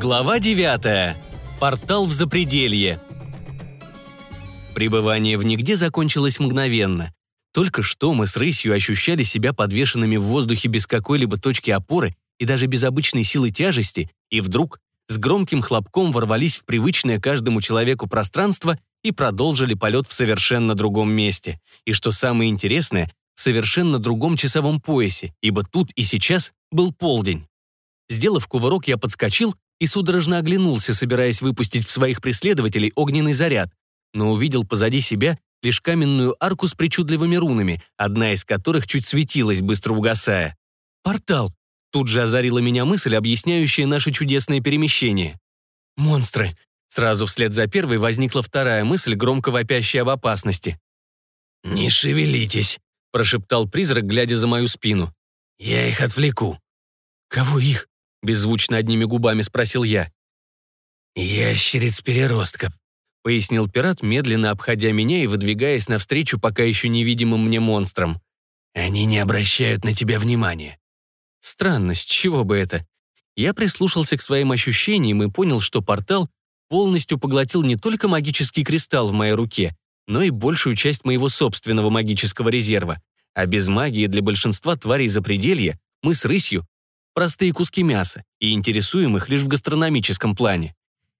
Глава 9. Портал в запределье. Пребывание в нигде закончилось мгновенно. Только что мы с рысью ощущали себя подвешенными в воздухе без какой-либо точки опоры и даже без обычной силы тяжести, и вдруг с громким хлопком ворвались в привычное каждому человеку пространство и продолжили полет в совершенно другом месте. И что самое интересное, в совершенно другом часовом поясе, ибо тут и сейчас был полдень. Сделав кувырок, я подскочил и судорожно оглянулся, собираясь выпустить в своих преследователей огненный заряд, но увидел позади себя лишь каменную арку с причудливыми рунами, одна из которых чуть светилась, быстро угасая. «Портал!» Тут же озарила меня мысль, объясняющая наше чудесное перемещение. «Монстры!» Сразу вслед за первой возникла вторая мысль, громко вопящая об опасности. «Не шевелитесь», — прошептал призрак, глядя за мою спину. «Я их отвлеку». «Кого их?» — беззвучно одними губами спросил я. «Ящериц-переростков», — пояснил пират, медленно обходя меня и выдвигаясь навстречу пока еще невидимым мне монстрам. «Они не обращают на тебя внимания». Странно, с чего бы это? Я прислушался к своим ощущениям и понял, что портал полностью поглотил не только магический кристалл в моей руке, но и большую часть моего собственного магического резерва. А без магии для большинства тварей запределья мы с рысью простые куски мяса и интересуем их лишь в гастрономическом плане.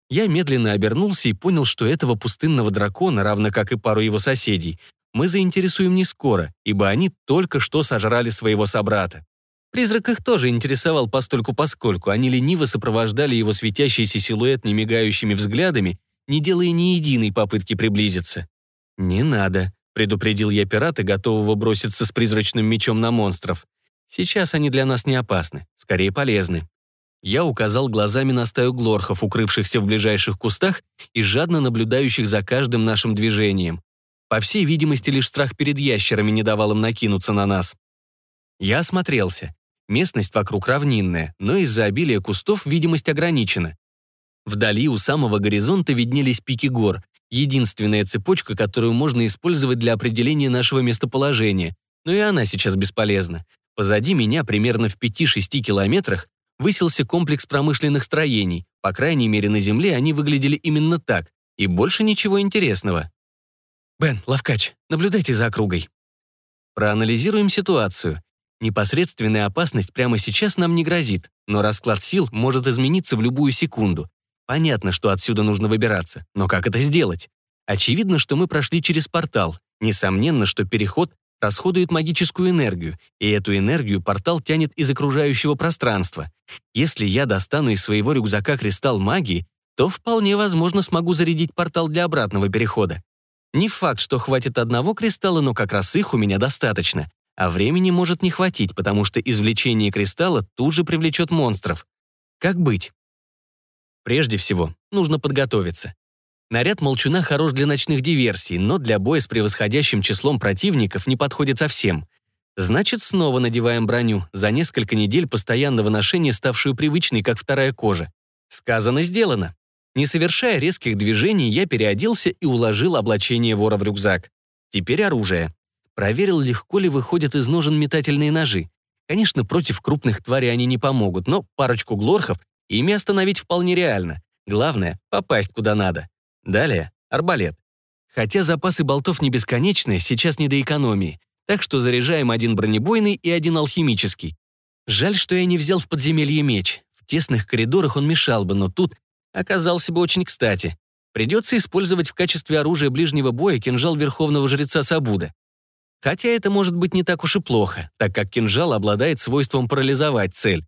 Я медленно обернулся и понял, что этого пустынного дракона, равно как и пару его соседей, мы заинтересуем не скоро, ибо они только что сожрали своего собрата. Призрак их тоже интересовал постольку-поскольку, они лениво сопровождали его светящийся силуэт немигающими взглядами, не делая ни единой попытки приблизиться. «Не надо», — предупредил я пирата, готового броситься с призрачным мечом на монстров. Сейчас они для нас не опасны, скорее полезны. Я указал глазами на стаю глорхов, укрывшихся в ближайших кустах и жадно наблюдающих за каждым нашим движением. По всей видимости, лишь страх перед ящерами не давал им накинуться на нас. Я осмотрелся. Местность вокруг равнинная, но из-за обилия кустов видимость ограничена. Вдали у самого горизонта виднелись пики гор, единственная цепочка, которую можно использовать для определения нашего местоположения, но и она сейчас бесполезна. Позади меня, примерно в 5-6 километрах, высился комплекс промышленных строений. По крайней мере, на Земле они выглядели именно так. И больше ничего интересного. «Бен, Лавкач, наблюдайте за округой». Проанализируем ситуацию. Непосредственная опасность прямо сейчас нам не грозит, но расклад сил может измениться в любую секунду. Понятно, что отсюда нужно выбираться, но как это сделать? Очевидно, что мы прошли через портал. Несомненно, что переход расходует магическую энергию, и эту энергию портал тянет из окружающего пространства. Если я достану из своего рюкзака кристалл магии, то вполне возможно смогу зарядить портал для обратного перехода. Не факт, что хватит одного кристалла, но как раз их у меня достаточно. А времени может не хватить, потому что извлечение кристалла тут же привлечет монстров. Как быть? Прежде всего, нужно подготовиться. Наряд молчуна хорош для ночных диверсий, но для боя с превосходящим числом противников не подходит совсем. Значит, снова надеваем броню, за несколько недель постоянного ношения ставшую привычной, как вторая кожа. Сказано, сделано. Не совершая резких движений, я переоделся и уложил облачение вора в рюкзак. Теперь оружие. Проверил, легко ли выходят из ножен метательные ножи. Конечно, против крупных тварей они не помогут, но парочку глорхов ими остановить вполне реально. Главное — попасть куда надо. Далее — арбалет. Хотя запасы болтов не бесконечны, сейчас не до экономии, так что заряжаем один бронебойный и один алхимический. Жаль, что я не взял в подземелье меч. В тесных коридорах он мешал бы, но тут оказался бы очень кстати. Придется использовать в качестве оружия ближнего боя кинжал верховного жреца Сабуда. Хотя это может быть не так уж и плохо, так как кинжал обладает свойством парализовать цель.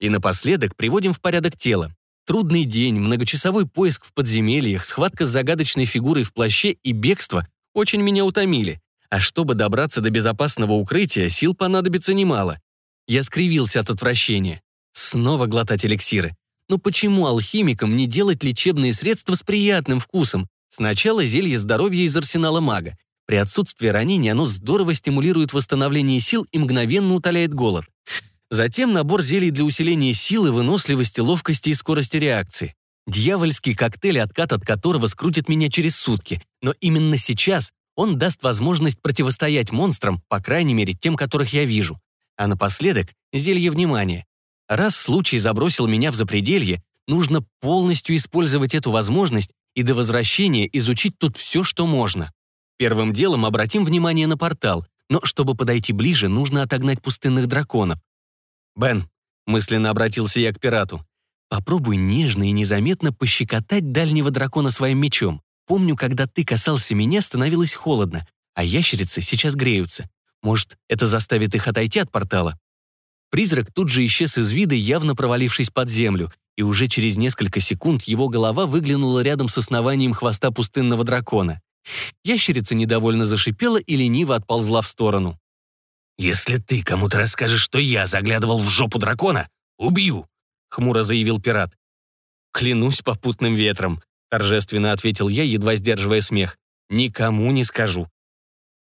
И напоследок приводим в порядок тело. Трудный день, многочасовой поиск в подземельях, схватка с загадочной фигурой в плаще и бегство очень меня утомили. А чтобы добраться до безопасного укрытия, сил понадобится немало. Я скривился от отвращения. Снова глотать эликсиры. Но почему алхимикам не делать лечебные средства с приятным вкусом? Сначала зелье здоровья из арсенала мага. При отсутствии ранений оно здорово стимулирует восстановление сил и мгновенно утоляет голод. Затем набор зелий для усиления силы, выносливости, ловкости и скорости реакции. Дьявольский коктейль, откат от которого скрутит меня через сутки. Но именно сейчас он даст возможность противостоять монстрам, по крайней мере, тем, которых я вижу. А напоследок — зелье внимания. Раз случай забросил меня в запределье, нужно полностью использовать эту возможность и до возвращения изучить тут все, что можно. Первым делом обратим внимание на портал, но чтобы подойти ближе, нужно отогнать пустынных драконов. «Бен», — мысленно обратился я к пирату, «попробуй нежно и незаметно пощекотать дальнего дракона своим мечом. Помню, когда ты касался меня, становилось холодно, а ящерицы сейчас греются. Может, это заставит их отойти от портала?» Призрак тут же исчез из вида, явно провалившись под землю, и уже через несколько секунд его голова выглянула рядом с основанием хвоста пустынного дракона. Ящерица недовольно зашипела и лениво отползла в сторону. «Если ты кому-то расскажешь, что я заглядывал в жопу дракона, убью!» — хмуро заявил пират. «Клянусь попутным ветром», — торжественно ответил я, едва сдерживая смех. «Никому не скажу.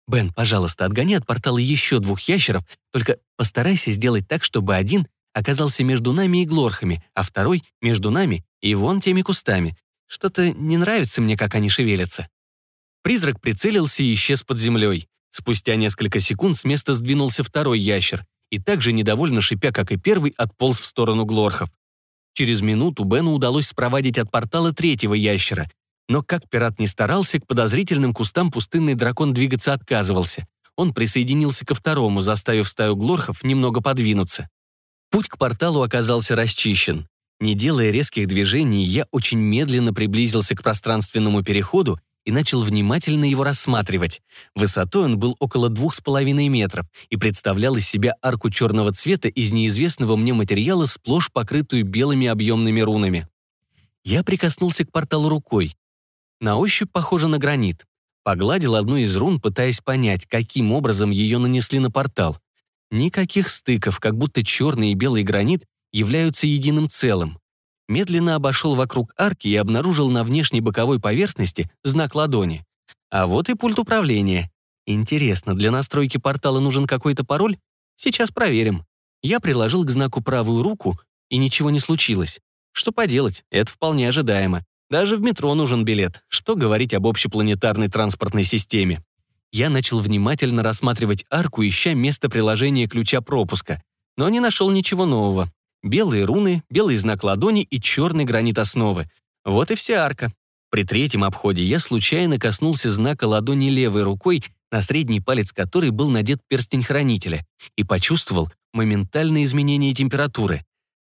«Бен, пожалуйста, отгони от портала еще двух ящеров, только постарайся сделать так, чтобы один оказался между нами и глорхами, а второй — между нами и вон теми кустами. Что-то не нравится мне, как они шевелятся». Призрак прицелился и исчез под землей. Спустя несколько секунд с места сдвинулся второй ящер и также недовольно шипя, как и первый, отполз в сторону глорхов. Через минуту Бену удалось спровадить от портала третьего ящера, но как пират не старался, к подозрительным кустам пустынный дракон двигаться отказывался. Он присоединился ко второму, заставив стаю глорхов немного подвинуться. Путь к порталу оказался расчищен. Не делая резких движений, я очень медленно приблизился к пространственному переходу и начал внимательно его рассматривать. Высотой он был около двух с половиной метров и представлял из себя арку черного цвета из неизвестного мне материала, сплошь покрытую белыми объемными рунами. Я прикоснулся к порталу рукой. На ощупь похоже на гранит. Погладил одну из рун, пытаясь понять, каким образом ее нанесли на портал. Никаких стыков, как будто черный и белый гранит являются единым целым. Медленно обошел вокруг арки и обнаружил на внешней боковой поверхности знак ладони. А вот и пульт управления. Интересно, для настройки портала нужен какой-то пароль? Сейчас проверим. Я приложил к знаку правую руку, и ничего не случилось. Что поделать, это вполне ожидаемо. Даже в метро нужен билет. Что говорить об общепланетарной транспортной системе? Я начал внимательно рассматривать арку, ища место приложения ключа пропуска, но не нашел ничего нового. Белые руны, белый знак ладони и черный гранит основы. Вот и вся арка. При третьем обходе я случайно коснулся знака ладони левой рукой, на средний палец которой был надет перстень хранителя, и почувствовал моментальное изменение температуры.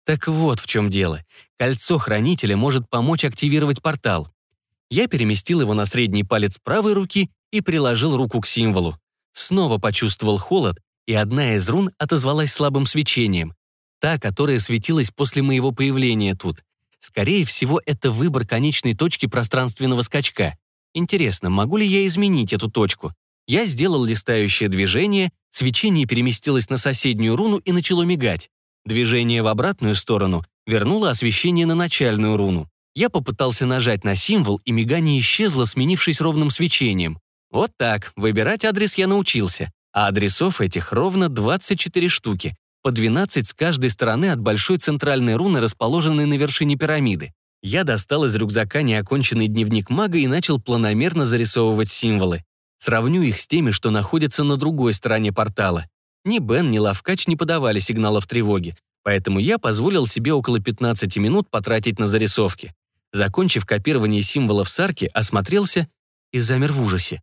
Так вот в чем дело. Кольцо хранителя может помочь активировать портал. Я переместил его на средний палец правой руки и приложил руку к символу. Снова почувствовал холод, и одна из рун отозвалась слабым свечением. Та, которая светилась после моего появления тут. Скорее всего, это выбор конечной точки пространственного скачка. Интересно, могу ли я изменить эту точку? Я сделал листающее движение, свечение переместилось на соседнюю руну и начало мигать. Движение в обратную сторону вернуло освещение на начальную руну. Я попытался нажать на символ, и мигание исчезло, сменившись ровным свечением. Вот так, выбирать адрес я научился. А адресов этих ровно 24 штуки, по 12 с каждой стороны от большой центральной руны, расположенной на вершине пирамиды. Я достал из рюкзака неоконченный дневник мага и начал планомерно зарисовывать символы. Сравню их с теми, что находятся на другой стороне портала. Ни Бен, ни Лавкач не подавали сигналов тревоги, поэтому я позволил себе около 15 минут потратить на зарисовки. Закончив копирование символов с арки, осмотрелся и замер в ужасе.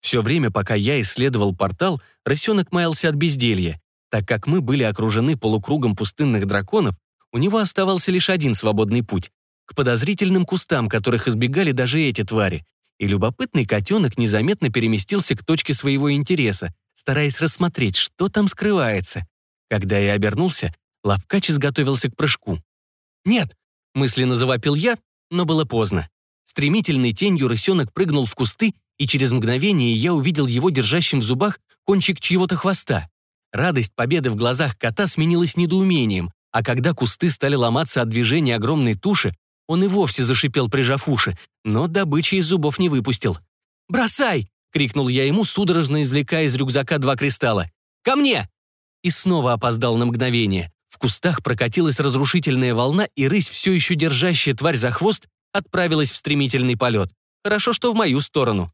Все время, пока я исследовал портал, рысенок маялся от безделья. Так как мы были окружены полукругом пустынных драконов, у него оставался лишь один свободный путь — к подозрительным кустам, которых избегали даже эти твари. И любопытный котенок незаметно переместился к точке своего интереса, стараясь рассмотреть, что там скрывается. Когда я обернулся, Лапкач изготовился к прыжку. «Нет!» — мысленно завопил я, но было поздно. Стремительной тенью рысенок прыгнул в кусты, и через мгновение я увидел его держащим в зубах кончик чьего-то хвоста. Радость победы в глазах кота сменилась недоумением, а когда кусты стали ломаться от движения огромной туши, он и вовсе зашипел, прижав уши, но добычи из зубов не выпустил. «Бросай!» — крикнул я ему, судорожно извлекая из рюкзака два кристалла. «Ко мне!» И снова опоздал на мгновение. В кустах прокатилась разрушительная волна, и рысь, все еще держащая тварь за хвост, отправилась в стремительный полет. Хорошо, что в мою сторону.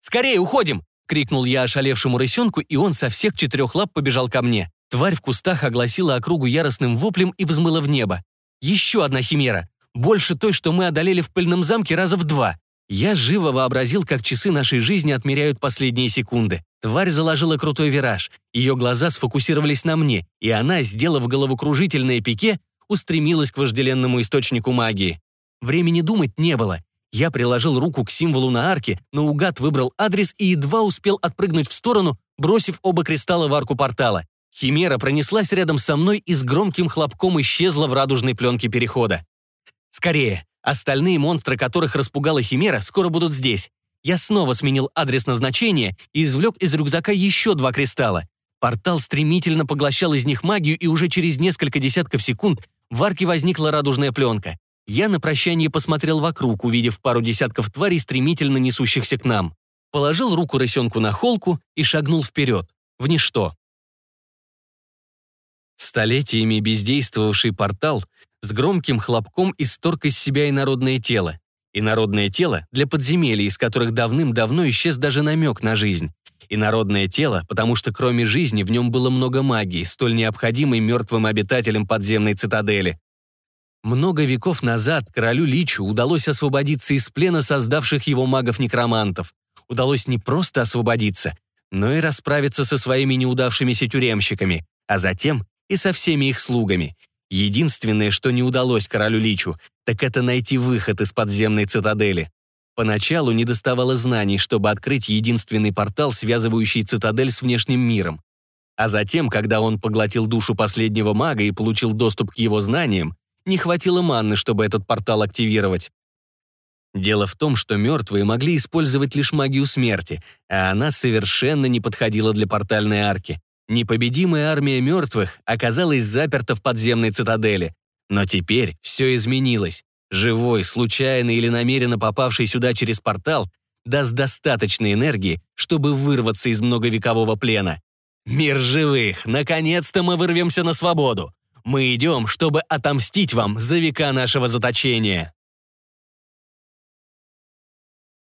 «Скорее, уходим!» — крикнул я ошалевшему рысенку, и он со всех четырех лап побежал ко мне. Тварь в кустах огласила округу яростным воплем и взмыла в небо. Еще одна химера. Больше той, что мы одолели в пыльном замке раза в два. Я живо вообразил, как часы нашей жизни отмеряют последние секунды. Тварь заложила крутой вираж. Ее глаза сфокусировались на мне, и она, сделав головокружительное пике, устремилась к вожделенному источнику магии. Времени думать не было. Я приложил руку к символу на арке, но угад выбрал адрес и едва успел отпрыгнуть в сторону, бросив оба кристалла в арку портала. Химера пронеслась рядом со мной и с громким хлопком исчезла в радужной пленке перехода. «Скорее! Остальные монстры, которых распугала Химера, скоро будут здесь. Я снова сменил адрес назначения и извлек из рюкзака еще два кристалла. Портал стремительно поглощал из них магию, и уже через несколько десятков секунд в арке возникла радужная пленка. Я на прощание посмотрел вокруг, увидев пару десятков тварей, стремительно несущихся к нам. Положил руку рысенку на холку и шагнул вперед, в ничто. Столетиями бездействовавший портал с громким хлопком исторг из себя инородное тело. Инородное тело для подземелий, из которых давным-давно исчез даже намек на жизнь. Инородное тело, потому что кроме жизни в нем было много магии, столь необходимой мертвым обитателям подземной цитадели. Много веков назад королю Личу удалось освободиться из плена создавших его магов-некромантов. Удалось не просто освободиться, но и расправиться со своими неудавшимися тюремщиками, а затем и со всеми их слугами. Единственное, что не удалось королю Личу, так это найти выход из подземной цитадели. Поначалу не доставало знаний, чтобы открыть единственный портал, связывающий цитадель с внешним миром. А затем, когда он поглотил душу последнего мага и получил доступ к его знаниям, не хватило манны, чтобы этот портал активировать. Дело в том, что мертвые могли использовать лишь магию смерти, а она совершенно не подходила для портальной арки. Непобедимая армия мертвых оказалась заперта в подземной цитадели. Но теперь все изменилось. Живой, случайно или намеренно попавший сюда через портал даст достаточно энергии, чтобы вырваться из многовекового плена. Мир живых! Наконец-то мы вырвемся на свободу! Мы идем, чтобы отомстить вам за века нашего заточения.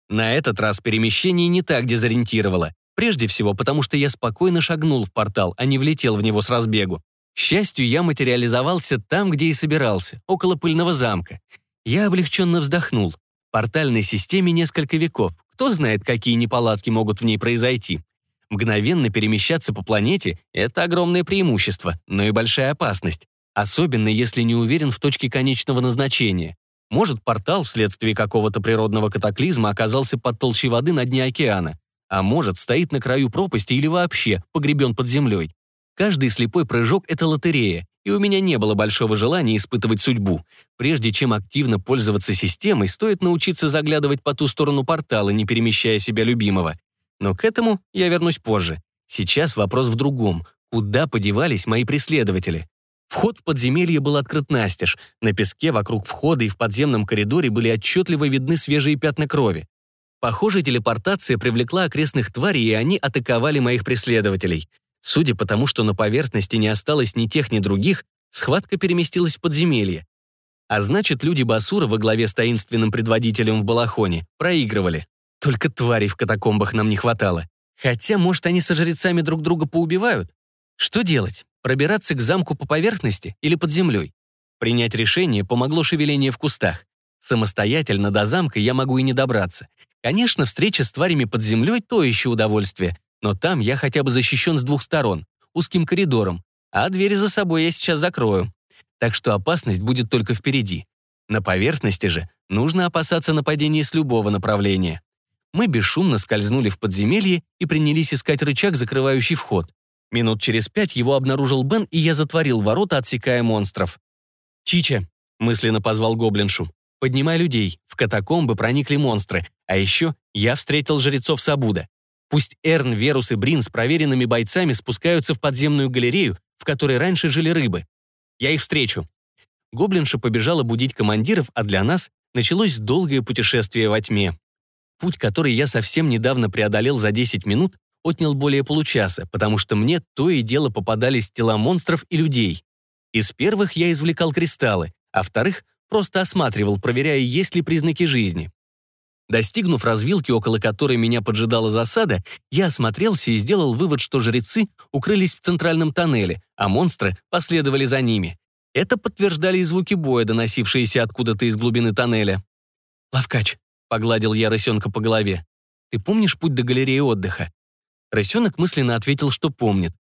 На этот раз перемещение не так дезориентировало. Прежде всего, потому что я спокойно шагнул в портал, а не влетел в него с разбегу. К счастью, я материализовался там, где и собирался, около пыльного замка. Я облегченно вздохнул. В портальной системе несколько веков. Кто знает, какие неполадки могут в ней произойти. Мгновенно перемещаться по планете — это огромное преимущество, но и большая опасность. Особенно, если не уверен в точке конечного назначения. Может, портал вследствие какого-то природного катаклизма оказался под толщей воды на дне океана. А может, стоит на краю пропасти или вообще погребен под землей. Каждый слепой прыжок — это лотерея, и у меня не было большого желания испытывать судьбу. Прежде чем активно пользоваться системой, стоит научиться заглядывать по ту сторону портала, не перемещая себя любимого. Но к этому я вернусь позже. Сейчас вопрос в другом. Куда подевались мои преследователи? Вход в подземелье был открыт настежь. На песке вокруг входа и в подземном коридоре были отчетливо видны свежие пятна крови. Похоже, телепортация привлекла окрестных тварей, и они атаковали моих преследователей. Судя по тому, что на поверхности не осталось ни тех, ни других, схватка переместилась в подземелье. А значит, люди Басура во главе с таинственным предводителем в Балахоне проигрывали. Только тварей в катакомбах нам не хватало. Хотя, может, они со жрецами друг друга поубивают? Что делать? Пробираться к замку по поверхности или под землей? Принять решение помогло шевеление в кустах. Самостоятельно до замка я могу и не добраться. Конечно, встреча с тварями под землей — то еще удовольствие, но там я хотя бы защищен с двух сторон, узким коридором, а двери за собой я сейчас закрою. Так что опасность будет только впереди. На поверхности же нужно опасаться нападения с любого направления. Мы бесшумно скользнули в подземелье и принялись искать рычаг, закрывающий вход. Минут через пять его обнаружил Бен, и я затворил ворота, отсекая монстров. «Чича», — мысленно позвал гоблиншу, — «поднимай людей, в катакомбы проникли монстры, а еще я встретил жрецов Сабуда. Пусть Эрн, Верус и Брин с проверенными бойцами спускаются в подземную галерею, в которой раньше жили рыбы. Я их встречу». Гоблинша побежала будить командиров, а для нас началось долгое путешествие во тьме. Путь, который я совсем недавно преодолел за 10 минут, отнял более получаса, потому что мне то и дело попадались тела монстров и людей. Из первых я извлекал кристаллы, а вторых просто осматривал, проверяя, есть ли признаки жизни. Достигнув развилки, около которой меня поджидала засада, я осмотрелся и сделал вывод, что жрецы укрылись в центральном тоннеле, а монстры последовали за ними. Это подтверждали и звуки боя, доносившиеся откуда-то из глубины тоннеля. «Лавкач», — погладил я рысенка по голове, — «ты помнишь путь до галереи отдыха?» Рысенок мысленно ответил, что помнит.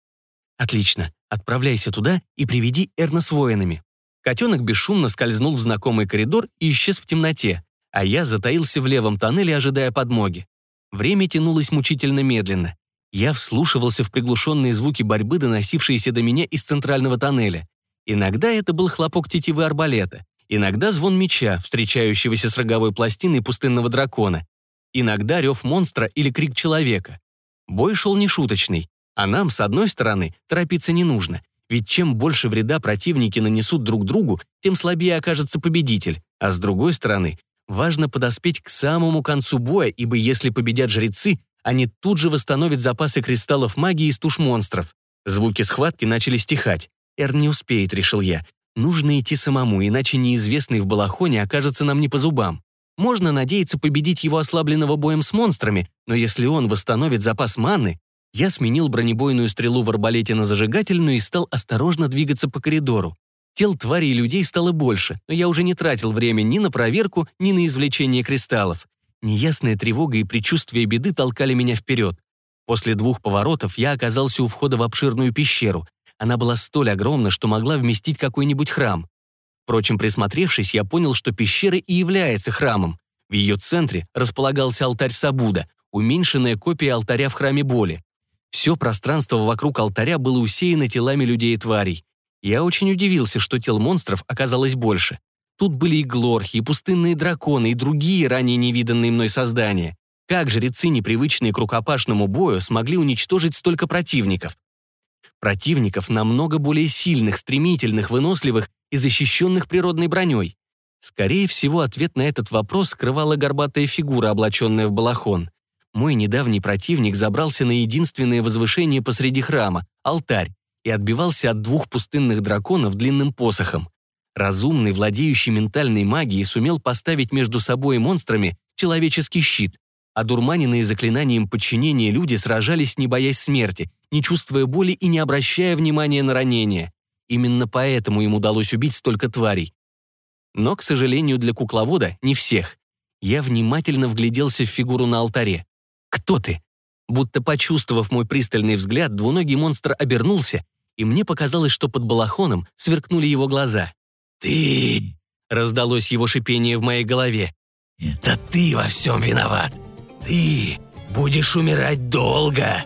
«Отлично, отправляйся туда и приведи Эрна с воинами». Котенок бесшумно скользнул в знакомый коридор и исчез в темноте, а я затаился в левом тоннеле, ожидая подмоги. Время тянулось мучительно медленно. Я вслушивался в приглушенные звуки борьбы, доносившиеся до меня из центрального тоннеля. Иногда это был хлопок тетивы арбалета, иногда звон меча, встречающегося с роговой пластиной пустынного дракона, иногда рев монстра или крик человека. Бой шел нешуточный, а нам, с одной стороны, торопиться не нужно, ведь чем больше вреда противники нанесут друг другу, тем слабее окажется победитель, а с другой стороны, важно подоспеть к самому концу боя, ибо если победят жрецы, они тут же восстановят запасы кристаллов магии из туш монстров. Звуки схватки начали стихать. Эр не успеет, решил я. Нужно идти самому, иначе неизвестный в Балахоне окажется нам не по зубам. Можно надеяться победить его ослабленного боем с монстрами, но если он восстановит запас маны... Я сменил бронебойную стрелу в арбалете на зажигательную и стал осторожно двигаться по коридору. Тел тварей и людей стало больше, но я уже не тратил время ни на проверку, ни на извлечение кристаллов. Неясная тревога и предчувствие беды толкали меня вперед. После двух поворотов я оказался у входа в обширную пещеру. Она была столь огромна, что могла вместить какой-нибудь храм. Впрочем, присмотревшись, я понял, что пещера и является храмом. В ее центре располагался алтарь Сабуда, уменьшенная копия алтаря в храме боли. Все пространство вокруг алтаря было усеяно телами людей и тварей. Я очень удивился, что тел монстров оказалось больше. Тут были и глорхи, и пустынные драконы, и другие ранее невиданные мной создания. Как жрецы, непривычные к рукопашному бою, смогли уничтожить столько противников? Противников намного более сильных, стремительных, выносливых и защищенных природной броней. Скорее всего, ответ на этот вопрос скрывала горбатая фигура, облаченная в балахон. Мой недавний противник забрался на единственное возвышение посреди храма — алтарь, и отбивался от двух пустынных драконов длинным посохом. Разумный, владеющий ментальной магией, сумел поставить между собой и монстрами человеческий щит, а дурманенные заклинанием подчинения люди сражались, не боясь смерти, не чувствуя боли и не обращая внимания на ранения. Именно поэтому им удалось убить столько тварей. Но, к сожалению, для кукловода не всех. Я внимательно вгляделся в фигуру на алтаре. «Кто ты?» Будто почувствовав мой пристальный взгляд, двуногий монстр обернулся, и мне показалось, что под балахоном сверкнули его глаза. «Ты!» — раздалось его шипение в моей голове. «Это ты во всем виноват! Ты будешь умирать долго!»